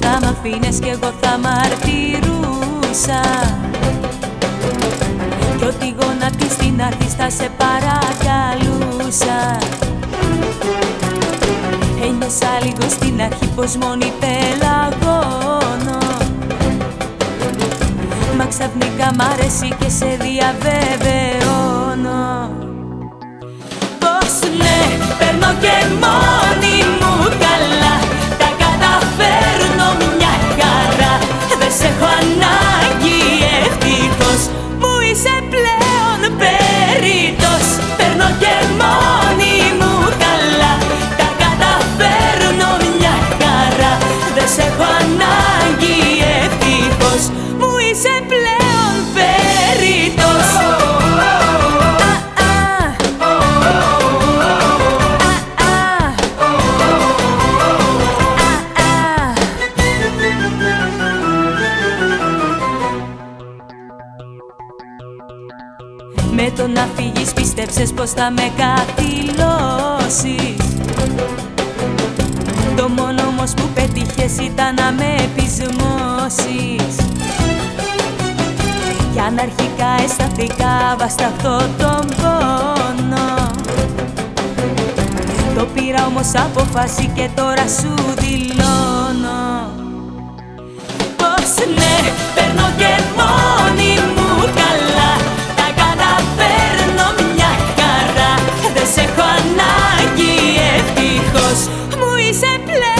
θα μ' αφήνες κι εγώ θα μαρτυρούσα Κι ό,τι γονατής στην αρχή θα σε παρακαλούσα. Ένιωσα λίγο στην αρχή πως μόνη πελαγώνω. Μα ξαφνικά μ' αρέσει και σε διαβεβαιώνω. Πως ναι, παίρνω και μόνη Με το να φύγεις πίστεψες πως θα με καθυλώσεις. Το μόνο όμως που πέτυχες ήταν να με επισμώσεις. Κι αν αρχικά αισθανθήκα βασταχτώ τον πόνο. Το πήρα όμως αποφάση και τώρα σου δηλώνω se plaît.